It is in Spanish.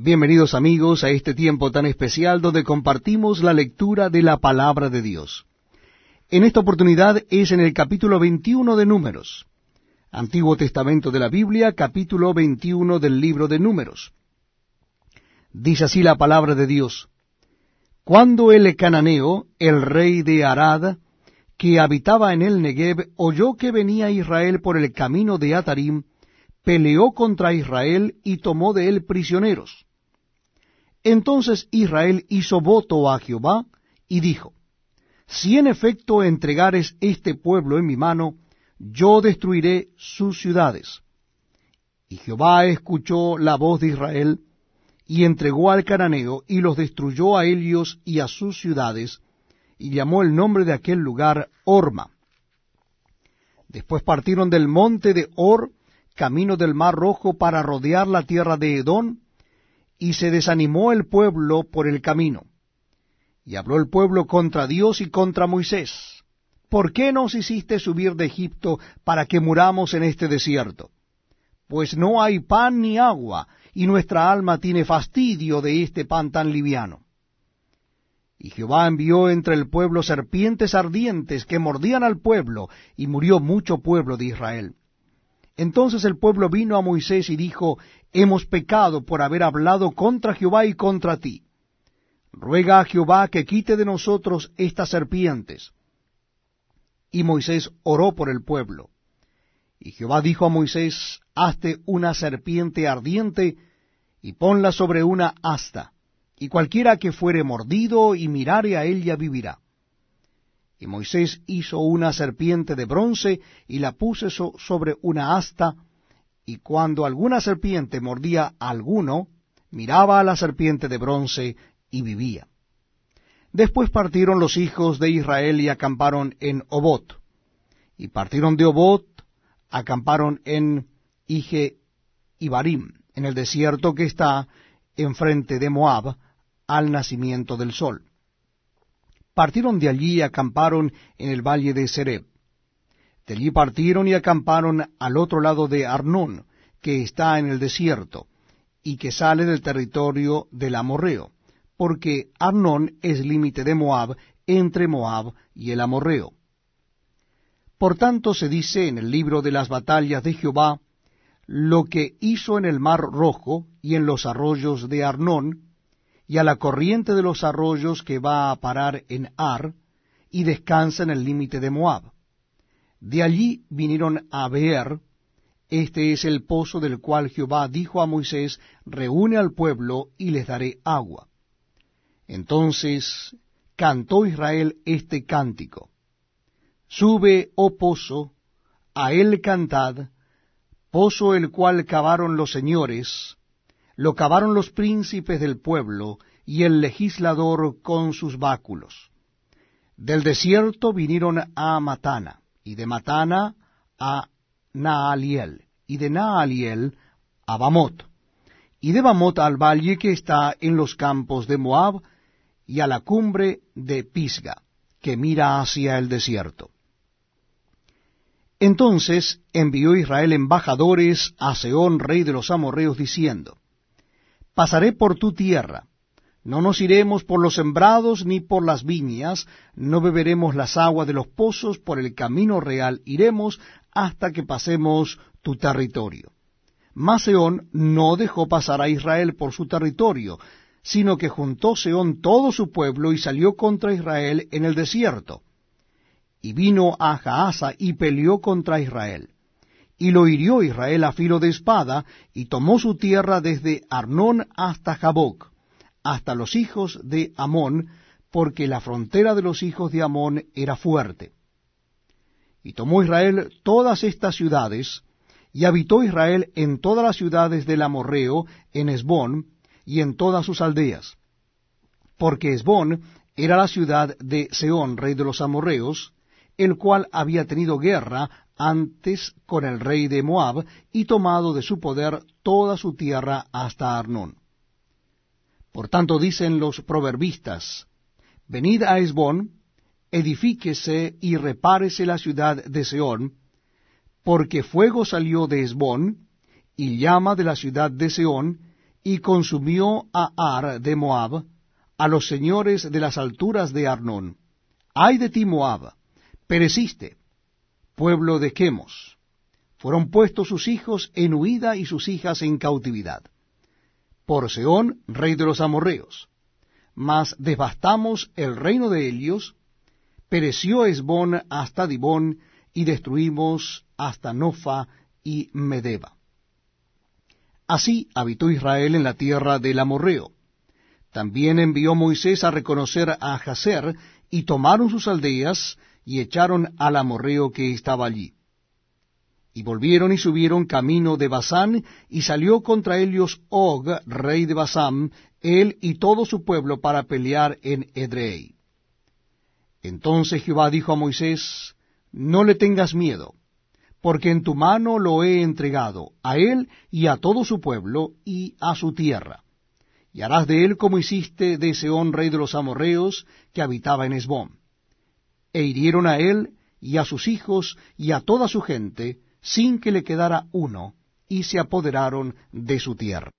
Bienvenidos amigos a este tiempo tan especial donde compartimos la lectura de la palabra de Dios. En esta oportunidad es en el capítulo 21 de Números, Antiguo Testamento de la Biblia, capítulo 21 del libro de Números. Dice así la palabra de Dios. Cuando el cananeo, el rey de Arad, que habitaba en el Negev, oyó que venía Israel por el camino de Atarim, peleó contra Israel y tomó de él prisioneros entonces Israel hizo voto a Jehová y dijo, Si en efecto entregares este pueblo en mi mano, yo destruiré sus ciudades. Y Jehová escuchó la voz de Israel, y entregó al cananeo, y los destruyó a ellos y a sus ciudades, y llamó el nombre de aquel lugar Orma. Después partieron del monte de Or, camino del mar rojo, para rodear la tierra de Edón, y se desanimó el pueblo por el camino. Y habló el pueblo contra Dios y contra Moisés. ¿Por qué nos hiciste subir de Egipto para que muramos en este desierto? Pues no hay pan ni agua, y nuestra alma tiene fastidio de este pan tan liviano. Y Jehová envió entre el pueblo serpientes ardientes que mordían al pueblo, y murió mucho pueblo de Israel. Entonces el pueblo vino a Moisés y dijo, Hemos pecado por haber hablado contra Jehová y contra ti. Ruega a Jehová que quite de nosotros estas serpientes. Y Moisés oró por el pueblo. Y Jehová dijo a Moisés, Hazte una serpiente ardiente y ponla sobre una asta, y cualquiera que fuere mordido y mirare a ella vivirá. Y Moisés hizo una serpiente de bronce y la puso sobre una asta, y cuando alguna serpiente mordía a alguno, miraba a la serpiente de bronce y vivía. Después partieron los hijos de Israel y acamparon en Obot. Y partieron de Obot, acamparon en Ije Barim, en el desierto que está enfrente de Moab, al nacimiento del sol partieron de allí y acamparon en el valle de Sereb. De allí partieron y acamparon al otro lado de Arnón, que está en el desierto, y que sale del territorio del Amorreo, porque Arnón es límite de Moab entre Moab y el Amorreo. Por tanto se dice en el libro de las batallas de Jehová, lo que hizo en el mar rojo y en los arroyos de Arnón, y a la corriente de los arroyos que va a parar en Ar, y descansa en el límite de Moab. De allí vinieron a Beer, este es el pozo del cual Jehová dijo a Moisés, reúne al pueblo y les daré agua. Entonces cantó Israel este cántico. Sube, oh pozo, a él cantad, pozo el cual cavaron los señores, lo cavaron los príncipes del pueblo y el legislador con sus báculos. Del desierto vinieron a Matana, y de Matana a Naaliel, y de Naaliel a Bamot, y de Bamot al valle que está en los campos de Moab, y a la cumbre de Pisga, que mira hacia el desierto. Entonces envió Israel embajadores a Seón, rey de los amorreos, diciendo, pasaré por tu tierra. No nos iremos por los sembrados ni por las viñas, no beberemos las aguas de los pozos, por el camino real iremos hasta que pasemos tu territorio. Mas Seón no dejó pasar a Israel por su territorio, sino que juntó Seón todo su pueblo y salió contra Israel en el desierto. Y vino a Jaasa y peleó contra Israel y lo hirió Israel a filo de espada, y tomó su tierra desde Arnón hasta Jaboc, hasta los hijos de Amón, porque la frontera de los hijos de Amón era fuerte. Y tomó Israel todas estas ciudades, y habitó Israel en todas las ciudades del Amorreo, en Esbón, y en todas sus aldeas. Porque Esbón era la ciudad de Seón, rey de los amorreos, el cual había tenido guerra antes con el rey de Moab, y tomado de su poder toda su tierra hasta Arnón. Por tanto dicen los proverbistas, Venid a Esbón, edifíquese y repárese la ciudad de Seón, porque fuego salió de Esbón, y llama de la ciudad de Seón, y consumió a Ar de Moab, a los señores de las alturas de Arnón. Ay de ti, Moab, pereciste, pueblo de Quemos. Fueron puestos sus hijos en huida y sus hijas en cautividad. Por Seón, rey de los amorreos. Mas devastamos el reino de Helios, pereció Esbón hasta Dibón, y destruimos hasta Nofa y Medeba. Así habitó Israel en la tierra del amorreo. También envió Moisés a reconocer a Jazer, y tomaron sus aldeas, y echaron al amorreo que estaba allí. Y volvieron y subieron camino de Basán, y salió contra ellos Og, rey de Basán, él y todo su pueblo, para pelear en Edrei. Entonces Jehová dijo a Moisés, No le tengas miedo, porque en tu mano lo he entregado, a él y a todo su pueblo, y a su tierra. Y harás de él como hiciste de Seón, rey de los amorreos, que habitaba en Esbón. E hirieron a él, y a sus hijos, y a toda su gente, sin que le quedara uno, y se apoderaron de su tierra.